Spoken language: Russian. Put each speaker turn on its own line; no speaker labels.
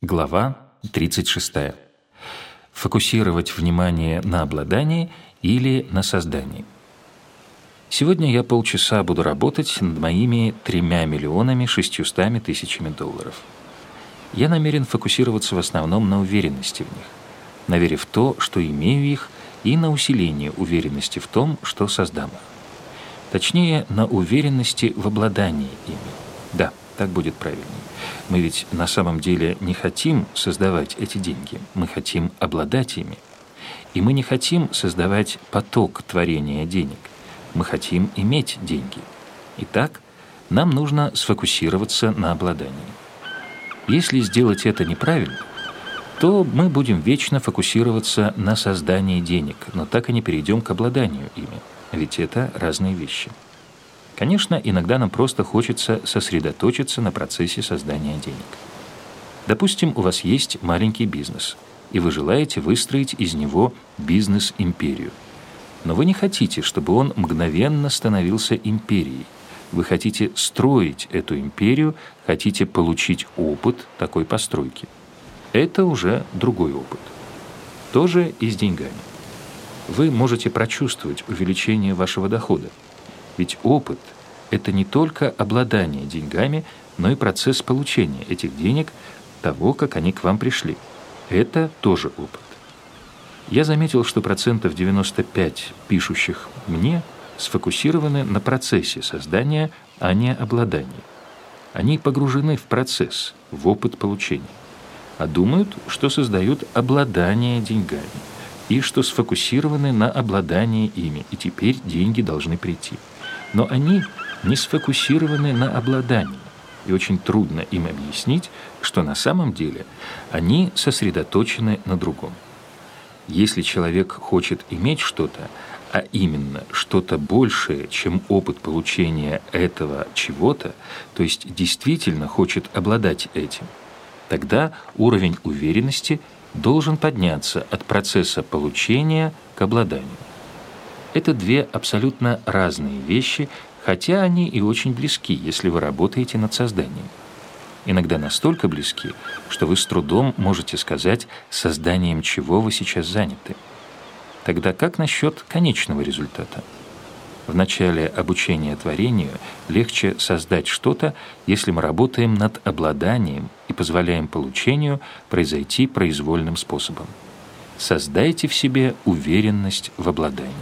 Глава 36. Фокусировать внимание на обладании или на создании. Сегодня я полчаса буду работать над моими тремя миллионами шестьюстами тысячами долларов. Я намерен фокусироваться в основном на уверенности в них, на вере в то, что имею их, и на усилении уверенности в том, что создам их. Точнее, на уверенности в обладании ими. Да, так будет правильнее. Мы ведь на самом деле не хотим создавать эти деньги, мы хотим обладать ими. И мы не хотим создавать поток творения денег, мы хотим иметь деньги. Итак, нам нужно сфокусироваться на обладании. Если сделать это неправильно, то мы будем вечно фокусироваться на создании денег, но так и не перейдем к обладанию ими, ведь это разные вещи. Конечно, иногда нам просто хочется сосредоточиться на процессе создания денег. Допустим, у вас есть маленький бизнес, и вы желаете выстроить из него бизнес-империю. Но вы не хотите, чтобы он мгновенно становился империей. Вы хотите строить эту империю, хотите получить опыт такой постройки. Это уже другой опыт. Тоже и с деньгами. Вы можете прочувствовать увеличение вашего дохода, ведь опыт – это не только обладание деньгами, но и процесс получения этих денег, того, как они к вам пришли. Это тоже опыт. Я заметил, что процентов 95 пишущих мне сфокусированы на процессе создания, а не обладании. Они погружены в процесс, в опыт получения, а думают, что создают обладание деньгами и что сфокусированы на обладании ими, и теперь деньги должны прийти но они не сфокусированы на обладании, и очень трудно им объяснить, что на самом деле они сосредоточены на другом. Если человек хочет иметь что-то, а именно что-то большее, чем опыт получения этого чего-то, то есть действительно хочет обладать этим, тогда уровень уверенности должен подняться от процесса получения к обладанию. Это две абсолютно разные вещи, хотя они и очень близки, если вы работаете над созданием. Иногда настолько близки, что вы с трудом можете сказать, созданием чего вы сейчас заняты. Тогда как насчет конечного результата? В начале обучения творению легче создать что-то, если мы работаем над обладанием и позволяем получению произойти произвольным способом. Создайте в себе уверенность в обладании.